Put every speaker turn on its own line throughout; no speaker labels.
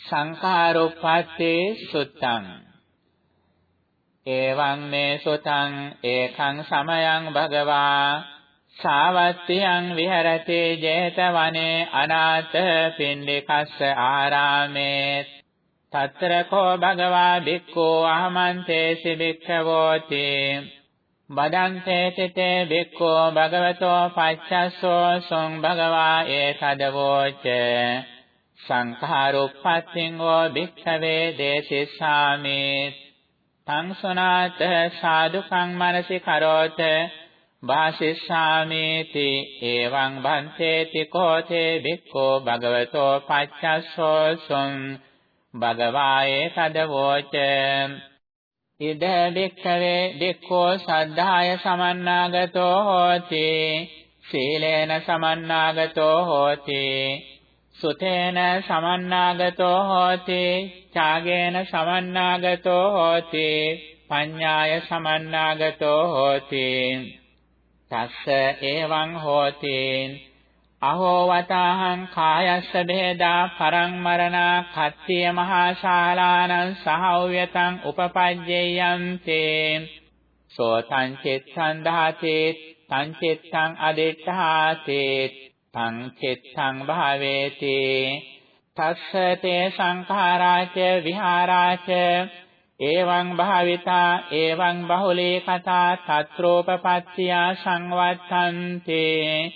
සංඛාරුප්පත්තේ සුත්තං. එවං මේ සුතං ඒකං සමයං භගවා සාවත්තියං විහෙරති 제තවනේ අනාථ පින්ඩිකස්ස ආරාමේ తත්‍ර කෝ භගවා භික්ඛෝ අහමන්තේසි භික්ඛවෝති. බදන්තේ තේ භික්ඛෝ භගවතෝ පච්චස්සෝ සොං භගවා ඒතදවෝච. සංඛාරුප්පත්තිං වෝ භික්ඛවේ දේසිස්සාමි. තං සුනාත සාදුකං මනසි කරෝත වාසිස්සාමේති එවං භන්තේති කෝතේ භික්ඛෝ භගවතෝ පච්චස්සෝ සොං භගවායේ තදවෝච. ඉද භික්ඛවේ භික්ඛෝ සද්ධාය සමන්නාගතෝ හෝති. සීලේන සමන්නාගතෝ හෝති. සුතේන සමන්නාගතෝ හෝති ඡාගේන සමන්නාගතෝ හෝති පඤ්ඤාය සමන්නාගතෝ හෝති. තස්ස එවං හෝති. අහෝ වතාහං කායස්ස බෙහෙදා පරං මරණා කත්තිය මහා ශාලානං සහව්‍යතං උපපජ්ජේයන්තේ. සෝතං චිත්තං දහතේ තං චිත්තං අදිඨාතේ තං චිත්තං භාවේති। තස්ස තේ සංඛාරාච විහාරාච। එවං භාවිතා එවං බහුලේ කතා తත්‍රෝපපත්තියා සංවත්තන්තේ।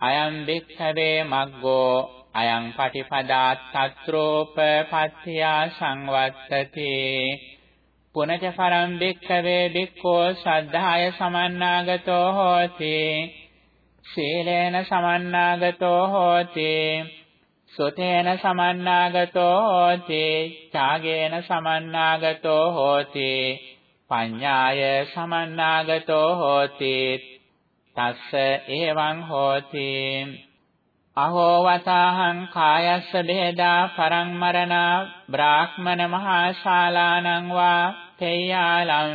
අයං වික්ඛවේ මග්ගෝ අයං පටිපදා తත්‍රෝපපත්තියා සංවත්තති। පුනච පරම් වික්ඛවේ වික්ඛෝ සද්ධාය සමන්නාගතෝ හෝති। සීලේන සමන්නාගතෝ හෝති සුතේන සමන්නාගතෝ හෝති ඡාගේන සමන්නාගතෝ හෝති පඤ්ඤාය සමන්නාගතෝ හෝති තස්ස එවං හෝති. අහෝ වතාහං කායස්ස බෙහෙදා පරං මරණා බ්‍රාහ්මන මහා ශාලානං වා තේයාලං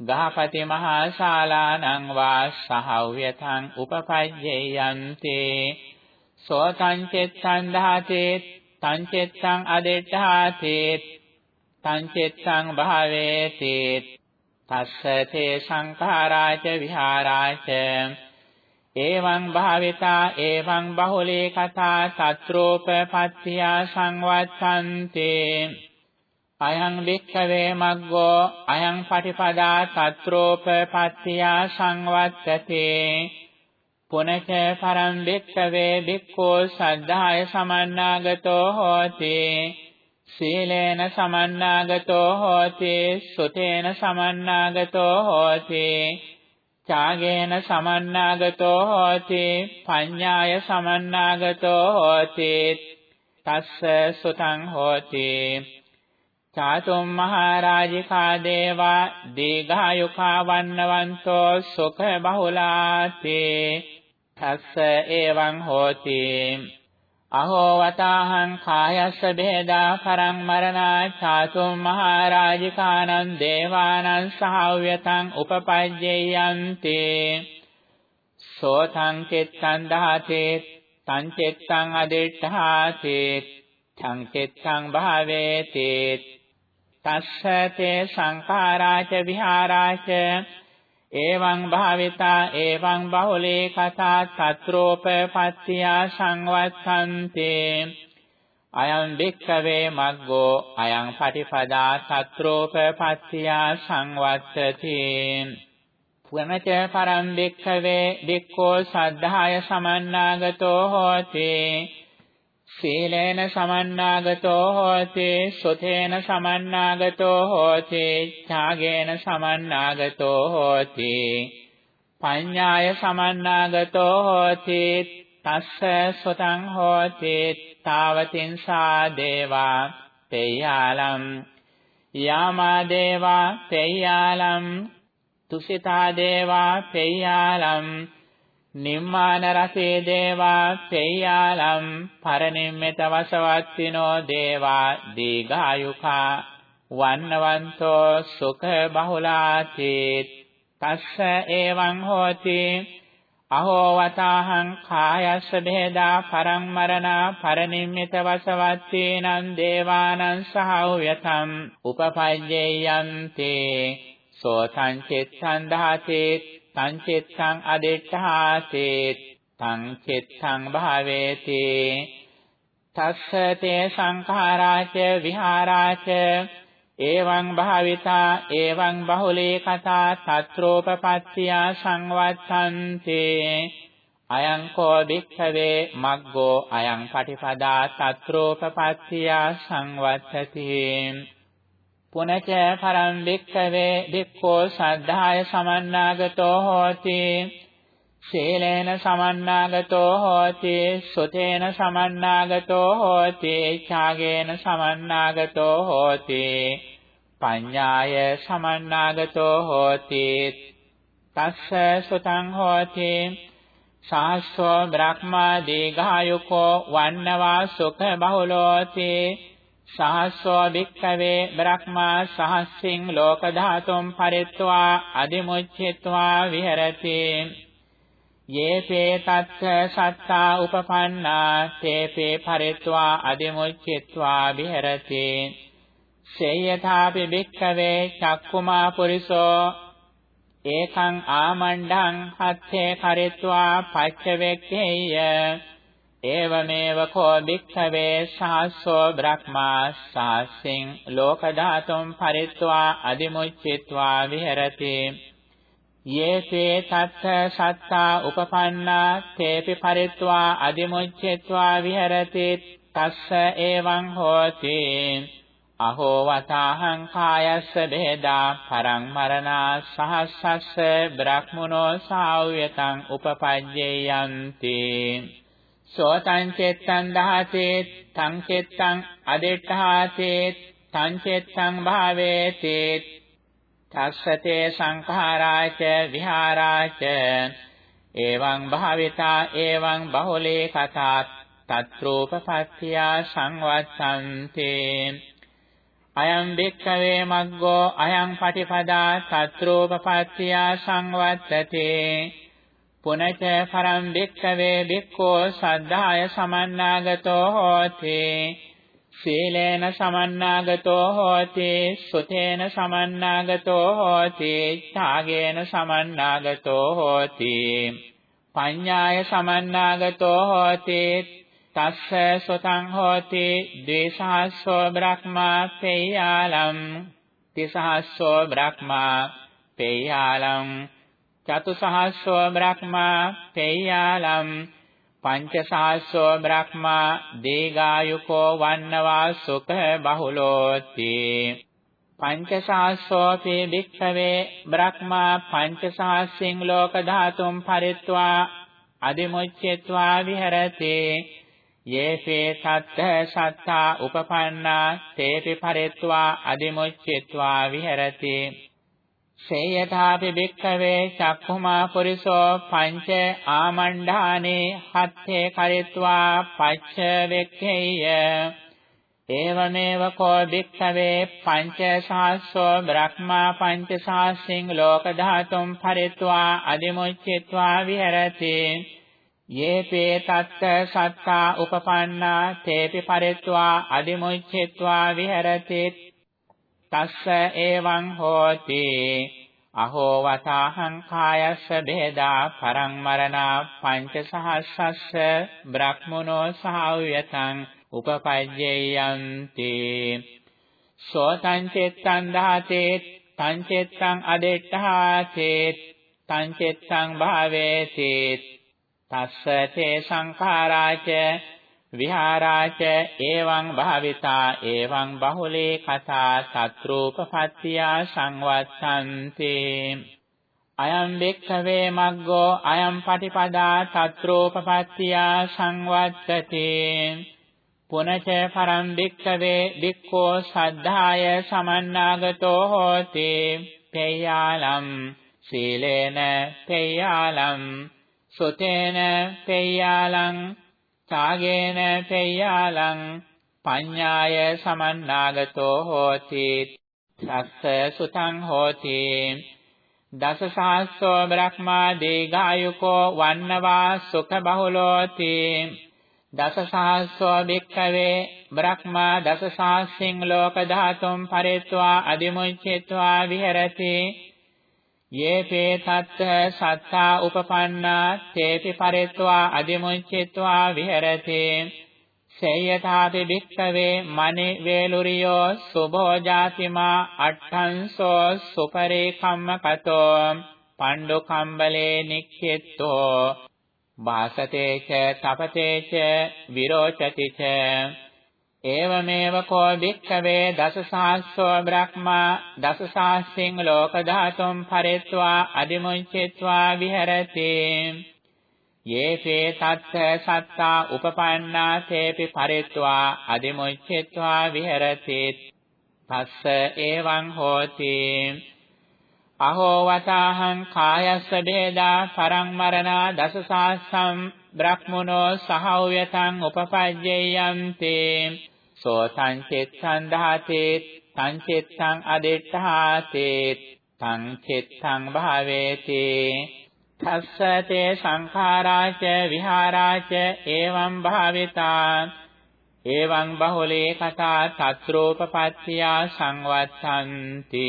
ගහපති මහා ශාලානං වා සහව්‍යතං උපපජ්ජේයන්ති. සෝතං චෙත්තං දහතේ තං චෙත්තං අදෙට්ඨාතේ තං චෙත්තං භාවේති තස්ස තේ සංඛාරාච විහාරාච. එවං භාවිතා එවං බහුලේ කතා සත්‍රෝපපත්තියා සංවත්තන්තේ. අයං වික්ඛවේ මග්ගෝ අයං පටිපදා తත්‍රෝපපත්තියා සංවත්තති. පුනච පරං වික්ඛවේ වික්ඛෝ සද්ධාය සමන්නාගතෝ හෝති. සීලේන සමන්නාගතෝ හෝති සුතේන සමන්නාගතෝ හෝති. ඡාගේන සමන්නාගතෝ හෝති පඤ්ඤාය සමන්නාගතෝ හෝති. තස්ස සුතං හෝති. චාතුම් මහරජිකා දේවා දීඝායුඛා වන්නවන්තෝ සුඛ බහුලාති තස්ස එවං හෝති අහෝ වතාහං කායස්ස බේදා පරං මරණා චාතුම් මහරජිකානං දේවානං සහව්‍යතං උපපජ්ජේයන්ති සෝතං චිත්තං දහතේ තං චිත්තං අදිඨාතේ තං චිත්තං භාවේති තස්ස තේ සංඛාරාච විහාරාච එවං භාවිතා එවං බහුලේ කතා తත්‍රෝපපත්තියා සංවත්තන්තේ අයං වික්ඛවේ මග්ගෝ අයං පටිපදා తත්‍රෝපපත්තියා සංවත්තති පුනච පරම් වික්ඛවේ වික්ඛෝ සද්ධාය සමන්නාගතෝ හෝති සීලේන සමන්නාගතෝ හෝති සුතේන සමන්නාගතෝ හෝති ඡාගේන සමන්නාගතෝ හෝති. පඤ්ඤාය සමන්නාගතෝ හෝති තස්ස සුතං හෝති තාවතින්සා දේවා තේයාලම්. යාමා දේවා තේයාලම් තුසිතා දේවා තේයාලම්. නිම්මාන රසේ දේවා පෙය්‍යාලම් පරනිම්මෙත වසවත්තිනෝ දේවා දීඝායුකා වන්නවන්තෝ සුඛ බහුලාති තස්ස එවං හෝති අහෝ වතාහං කායස්ස බෙහෙදා පරං මරණා පරනිම්මිත වසවත්තේනං දේවානං සහව්‍යතම් උපපජ්ජේයන්ති සෝතං චිත්තං දහතේ තං චිත්තං අදෙට්ඨාතේ තං චිත්තං භාවේති තස්ස තේ සංඛාරාච විහාරාච එවං භාවිතා එවං බහුලේ කතා తත්‍රෝපපත්තියා සංවත්තන්තේ අයං කෝ භික්ඛවේ මග්ගෝ අයං පටිපදා తත්‍රෝපපත්තියා සංවත්තති පුනච පරම් භික්ඛවේ භික්ඛෝ සද්ධාය සමන්නාගතෝ හෝති. සීලේන සමන්නාගතෝ හෝති සුතේන සමන්නාගතෝ හෝති ඡාගේන සමන්නාගතෝ හෝති. පඤ්ඤාය සමන්නාගතෝ හෝති. තස්ස සුතං හෝති. සාස්සෝ බ්‍රහ්මා දීඝායුකෝ වන්නවා සුඛ බහුලෝති. සහස්සෝ භික්ඛවේ බ්‍රහ්මා සහස්සින් ලෝක ධාතුම් පරිත්වා අදිමුච්ඡිත්වා විහෙරති. යේපේ තත්ථ සත්තා උපපන්නා තේපේ පරිත්වා අදිමුච්චිත්වා විහෙරති. සේයථාපි භික්ඛවේ චක්කුමා පුරිසෝ ඒකං ආමණ්ඩං හත්තේ කරිත්වා පච්චවෙක්ඛේය. ඒවමේව කෝ භික්ඛවේ සාස්සෝ බ්‍රහ්මා සාස්සින් ලෝක ධාතුම් පරිත්වා අදිමුච්චිත්වා විහෙරති යේසේ තත්ථ සත්තා උපපන්නා තේපි පරිත්වා අදිමුච්ඡෙත්වා විහෙරති තස්ස එවං හෝති අහෝ වතාහං කායස්ස බෙහෙදා පරං මරණා සහස්සස්ස බ්‍රහ්මනෝ සාව්‍යතං උපපජ්ජේයන්ති සෝතං චෙත්තං දහතේ තං චෙත්තං අදෙට්ඨාතේ තං චෙත්තං භාවේතේ තස්සතේ සංඛාරාච විහාරාච එවං භාවිතා එවං බහුලේ කතා තත්‍රෝපපත්තියා සංවත්තන්ති අයං භික්ඛවේ මග්ගෝ අයං පටිපදා තත්‍රෝපපත්තියා සංවත්තති. පුනච පරම් භික්ඛවේ භික්ඛෝ සද්ධාය සමන්නාගතෝ හෝති. සීලේන සමන්නාගතෝ හෝති සුතේන සමන්නාගතෝ හෝති ඡාගේන සමන්නාගතෝ හෝති. පඤ්ඤාය සමන්නාගතෝ හෝති තස්ස සුතං හෝති ද්වේසහස්සෝ බ්‍රහ්මා පේයාලම් තිසහස්සෝ බ්‍රහ්මා පේයාලම් චතුසහස්සෝ බ්‍රහ්මා පේයාලම් පංචසහස්සෝ බ්‍රහ්මා දීගායුකෝ වන්නවා සුඛ බහුලෝති පංචසහස්සෝපි භික්ඛවේ බ්‍රහ්මා පංචසහස්සින් ලෝක ධාතුම් පරිත්වා අදිමුච්ඡෙත්වා විහෙරති යේසේ සත්ත සත්තා උපපන්නා තේපි පරිත්වා අදිමුච්ඡෙත්වා විහෙරති සේයථාපි භික්ඛවේ චක්ඛුමා පුරිසෝ පංච ආමණ්ඩානේ හත්තේ කරිත්වා පච්ච වෙක්ඛේය. ඒවමේව කෝ භික්ඛවේ පංච සහස්සෝ බ්‍රහ්මා පංච සහස්සින් ලෝක ධාතුම් පරිත්වා අදිමුච්චිත්වා විහෙරති. යේපේ තත්ත සත්තා උපපන්නා තේපි පරිත්වා අදිමුච්චිත්වා විහෙරති. තස්ස එවං හෝති। අහෝ වතාහං කායස්ස බෙදා පරං මරණා පංචසහස්සස්ස බ්‍රහ්මනෝ සහව්‍යතං උපපජ්ජේයන්ති සෝතං චෙත්තං දහතේ තං චෙත්තං අදෙට්ඨාතේ තං චෙත්තං භාවේති තස්ස තේ සංඛාරාච විහාරාච එවං භාවිතා එවං බහුලේ කතා සත්‍රූපපත්තියා සංවත්තන්ති අයං බික්ඛවේ මග්ගෝ අයං පටිපදා සත්‍රූපපත්තියා සංවත්තති පුනච පරම් බික්ඛවේ බික්ඛෝ සද්ධාය සමන්නාගතෝ හෝති। පේයාලම් සීලේන පේයාලම් සුතේන පේයාලං ඡාගේන පෙය්‍යාලං පඤ්ඤාය සමන්නාගතෝ හෝති සස්ස සුතං හෝති දස සහස්සෝ බ්‍රහ්මා දීඝායුකෝ වන්නවා සුඛ බහුලෝති දස සහස්සෝ භික්ඛවේ බ්‍රහ්මා දස සහස්සින් ලෝක ධාතුම් පරිත්වා අදිමුච්චිත්වා විහෙරති යේපේ තත්ත සත්තා උපපන්නා තේපි පරිත්වා අදිමුච්චිත්වා විහෙරති. සේයථාපි භික්ඛවේ මනේ වේලුරියෝ සුභෝ ජාතිමා අට්ඨංසෝ සුපරේ කම්මකතෝ පණ්ඩු කම්බලේ නික්ඛෙත්තෝ වාසතේච තපතේච විරෝචතිච ඒවමේව කෝ භික්ඛවේ දසසහස්සෝ බ්‍රහ්මා දසසහස්සින් ලෝක ධාතුම් පරිත්වා අදිමුච්චිත්වා විහෙරති යේසේ තත්ථ සත්තා උපපන්නා තේපි පරිත්වා අදිමුච්ඡෙත්වා විහෙරති තස්ස එවං හෝති අහෝ වතාහං කායස්ස බේදා පරං මරණා දසසාස්සම් බ්‍රහ්මනෝ සහව්‍යතං උපපජ්ජේයන්ති. සෝ සංචෙත්තං දහතේ සංචෙත්තං අදෙට්ඨාතේ සංචෙත්තං භාවේති. තස්සතේ සංඛාරාච විහාරාච එවං භාවිතා. එවං බහුලේ කතා తත්‍රෝපපත්තියා සංවත්තන්ති.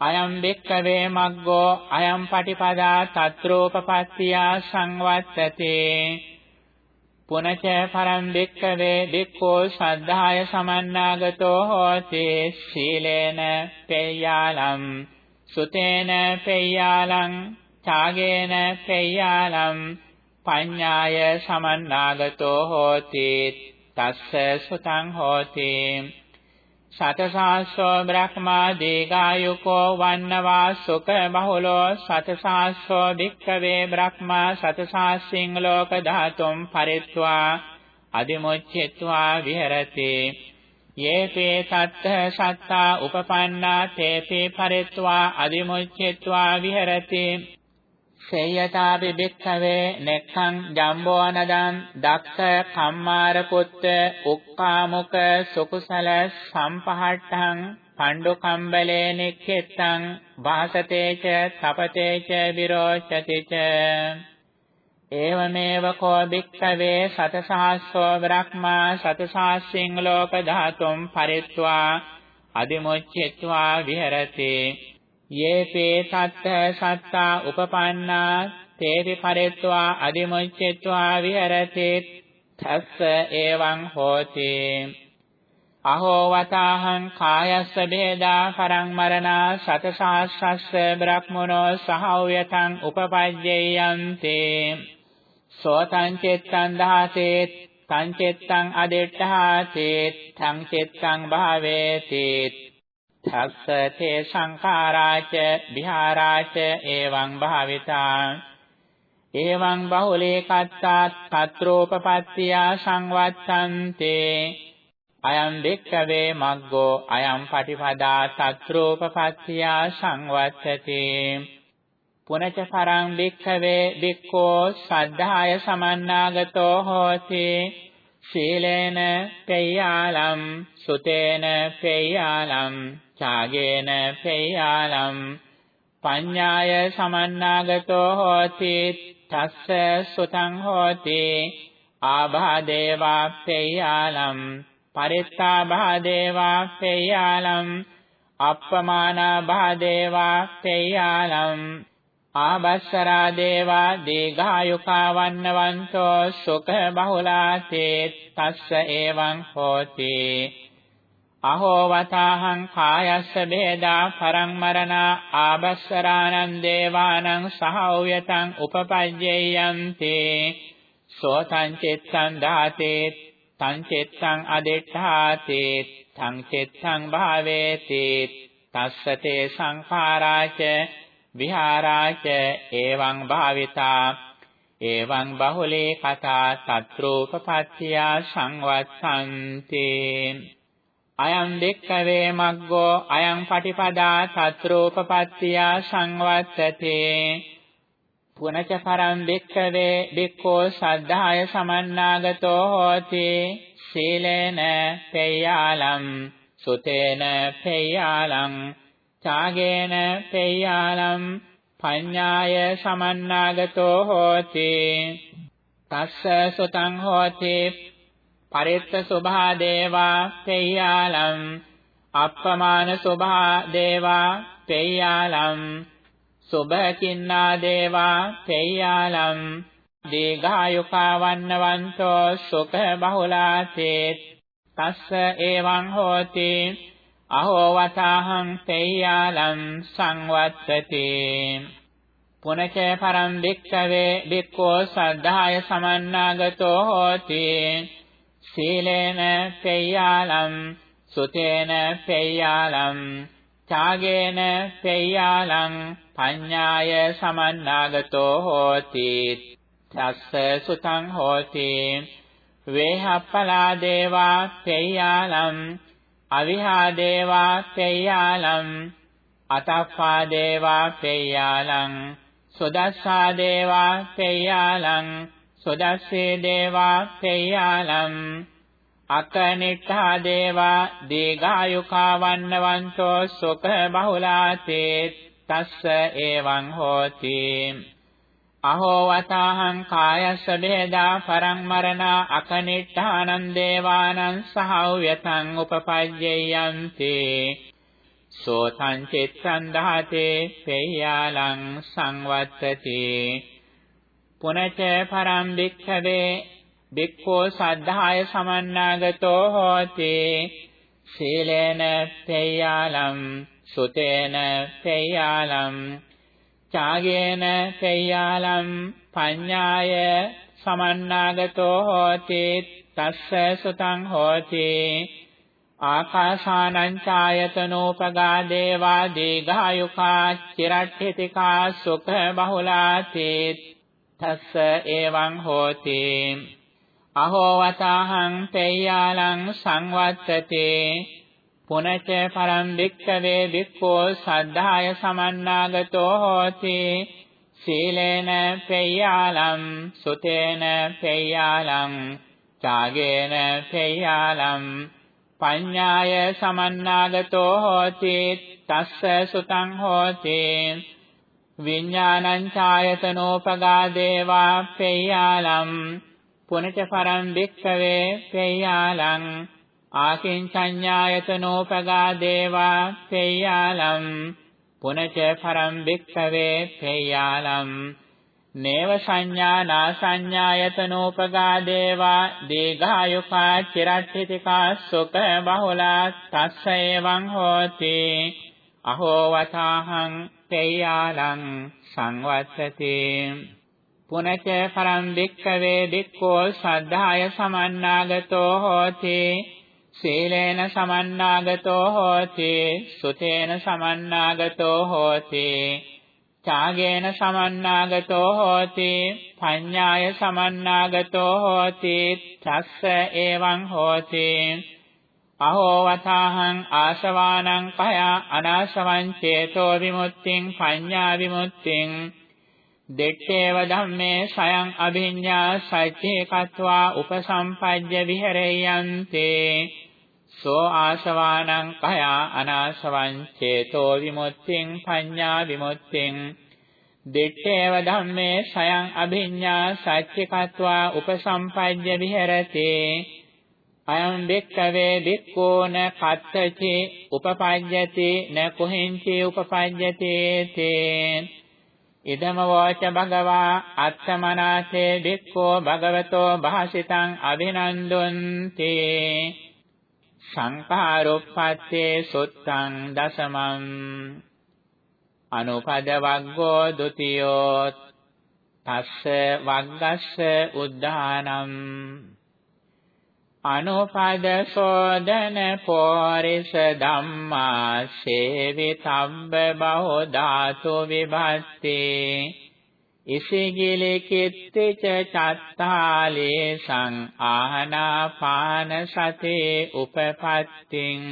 අයම් බෙක්කවේ මග්ගෝ අයම් පටිපදා తත්‍රෝපපත්තියා සංවත්තති. පුනච පරම් බෙක්කවේ බික්ඛෝ ශ්‍රද්ධාය සමන්නාගතෝ හෝති. සීලේන පේයාලම් සුතේන පේයාලං ඡාගේන පෙය්‍යාලම් පඤ්ඤාය සමන්නාගතෝ හෝති. තස්ස සුතං හෝති. සතසාස්සෝ බ්‍රහ්මා දීගායුකෝ වන්නවා සුඛ බහුලෝ සතසාස්සෝ භික්ඛවේ බ්‍රහ්මා සතසාස්සින් ලෝක ධාතුම් පරිත්වා අදිමුච්චෙත්වා විහෙරති. යේපේ සත්ත සත්තා උපපන්නා තේපේ පරිත්වා අදිමුච්චෙත්වා විහෙරති. සේයතාපි භික්ඛවේ නෙක්ඛං ජම්බෝනදං දක්ඛ කම්මාර පුත්ත උක්කාමුක සුකුසල සම්පහට්ඨං පණ්ඩු කම්බලේ නික්ඛෙත්තං වාසතේච තපතේච විරෝචතිච ඒවමේව කෝ භික්ඛවේ සතසහස්සෝ බ්‍රහ්මා සතසහස්සින් ලෝක ධාතුම් පරිත්වා අදිමුච්චෙත්වා විහෙරති යේපේ සත්ත සත්තා උපපන්නා තේපි පරිත්වා අදිමුච්චෙත්වා විහෙරති තස්ස එවං හෝති. අහෝ වතාහං කායස්ස බේදා කරං මරණා සතසාස්සස්ස බ්‍රහ්මනෝ සහව්‍යතං උපපජ්ජේයන්ති. සෝතං චෙත්තං දහතේ තං චෙත්තං අදෙට්ඨාතේ තං චෙත්තං භාවේති තස්ස තේ සංඛාරාච විහාරාච එවං භාවිතා එවං බහුලේ කත්තාත් తත්‍රෝපපත්තියා සංවත්තන්තේ අයං දෙක්ඛවේ මග්ගෝ අයං පටිපදා తත්‍රෝපපත්තියා සංවත්තති පුනච පරං දෙක්ඛවේ දෙක්ඛෝ සද්ධාය සමන්නාගතෝ හෝති සීලේන පේයාලම් සුතේන පේයාලම් ඡාගේන පේයාලම් පඤ්ඤාය සමන්නාගතෝ හෝති තස්ස සුතං හෝති. ආභාදේවා පේයාලම් පරිත්තාභාදේවා පේයාලම් අප්පමානා භාදේවා පේයාලම් ආබස්සරා දේවා දීඝායුකා වන්නවන්තෝ සුඛ බහුලාතේ තස්ස එවං හෝති. අහෝ වතාහං කායස්ස බේදා පරං මරණා ආබස්සරානං දේවානං සහෞයතං උපපජ්ජේයන්ති. සෝතං චිත්තං දාතේ තං චිත්තං අදෙට්ඨාතේ තං චිත්තං භාවේති තස්සතේ සංඛාරාච විහාරාච එවං භාවිතා එවං බහුලේ කතා తත්‍රෝපපත්තියා සංවත්තන්ති අයං දෙක්කවේ මග්ගෝ අයං පටිපදා తත්‍රෝපපත්තියා සංවත්තති. පුනච පරං දෙක්කවේ දෙක්කෝ සද්ධාය සමන්නාගතෝ හෝති. සීලේන පේයාලම් සුතේන පේයාලං චාගේන පෙය්‍යාලම් පඤ්ඤාය සමන්නාගතෝ හෝති තස්ස සුතං හෝති පරිත්ත සුභා දේවා පෙය්‍යාලම් අප්පමාන සුභා දේවා පෙය්‍යාලම් සුභකින්නා දේවා පෙය්‍යාලම් දීඝායුකා වන්නවන්තෝ සුඛ බහුලාතේ තස්ස එවං හෝති අහෝ වතාහං තේයාලං සංවත්තති. පුනච පරම් වික්ඛවේ වික්ඛෝ සද්ධාය සමන්නාගතෝ හෝති. සීලේන තේයාලං සුතේන තේයාලං ඡාගේන තේයාලං පඤ්ඤාය සමන්නාගතෝ හෝති. තස්ස සුතං හෝති. වේහප්පලා දේවා තේයාලං අවිහා දේවා පෙය්‍යාලම් අතප්පා දේවා පෙය්‍යාලං සොදස්සා දේවා පෙය්‍යාලං සොදස්සේ දේවා පෙය්‍යාලම් අකනිට්ඨා දේවා දීඝායුකා වන්නවන්තෝ සුඛ බහුලාතේ තස්ස එවං හෝති. අහෝ වතාහං කායස්ස බේදා පරං මරණා අකනිට්ඨානං දේවානං සහව්‍යතං උපපජ්ජයන්ති. සෝතං චිත්තං දහතේ පේයාලං සංවත්තති. පුනච පරම් වික්ඛවේ වික්ඛෝ සද්ධාය සමන්නාගතෝ හෝති. සීලේන පේයාලං සුතේන පේයාලං ඡාගේන පෙය්‍යාලම් පඤ්ඤාය සමන්නාගතෝ හෝති තස්ස සුතං හෝති ආකාසානං ඡායතනෝපගා දේවා දීඝායුකා චිරට්ඨිතිකා සුඛ බහුලාති තස්ස එවං හෝති අහෝ වතාහං පෙය්‍යාලං සංවත්තති පුනච පරම් වික්ඛවේ වික්ඛෝ සද්ධාය සමන්නාගතෝ හෝති. සීලේන පෙය්‍යාලම් සුතේන පෙය්‍යාලම් ඡාගේන පෙය්‍යාලම් පඤ්ඤාය සමන්නාගතෝ හෝති තස්ස සුතං හෝති. විඥානං ඡායතනෝපගා දේවා පෙය්‍යාලම් පුනච පරම් වික්ඛවේ පෙය්‍යාලං ආකින්චඤ්ඤායතනෝපගා දේවා පෙය්‍යාලම් පුනච පරම් වික්ඛවේ පෙය්‍යාලම් නේව සංඥානා සංඥායතනෝපගා දේවා දීඝායුකා චිරට්ඨිතිකා සුඛ බහුලා තස්ස එවං හෝති. අහෝ වතාහං පෙය්‍යාලං සංවත්තති පුනච පරම් වික්ඛවේ වික්ඛෝ සද්ධාය සමන්නාගතෝ හෝති. සීලේන සමන්නාගතෝ හෝති සුතේන සමන්නාගතෝ හෝති ඡාගේන සමන්නාගතෝ හෝති පඤ්ඤාය සමන්නාගතෝ හෝති තස්ස එවං හෝති. අහෝ වතාහං ආශවානං කය අනාශවං චේතෝ විමුක්තිං පඤ්ඤා විමුක්තිං. දෙත්තේව ධම්මේ සයං අභිඤ්ඤා සච්චේ කତ୍වා උපසම්පජ්ජ විහෙරයන්තේ. සෝ ආශවානං කය අනාශවං චේතෝ විමුක්තිං පඤ්ඤා විමුක්තිං දිත්තේව ධම්මේ සයං අභිඤ්ඤා සච්චිකत्वा උපසම්පජ්ජ විහෙරති. අයං බික්කවේ බික්කෝන කත්තචි උපපජ්ජති න කුහිංචි උපපජ්ජති තේ ඉදම වෝච භගවා අත්තමනාසේ බික්කෝ භගවතෝ භාසිතං අභිනන්දුන්ති. සංඛාරුප්පත්තේ සුත්තං දසමං අනුපද වග්ගෝ ဒ ුතියෝ තස්ස වග්ගස්ස උද්ධානම් අනුපද සෝදන පෝරිස ධම්මා සේවිතබ්බ බහු ධාතු විභත්තේ ඉසිගිලි කිත්තිච චත්තාලේ සං ආහනාපාන සතේ උපපත්තිං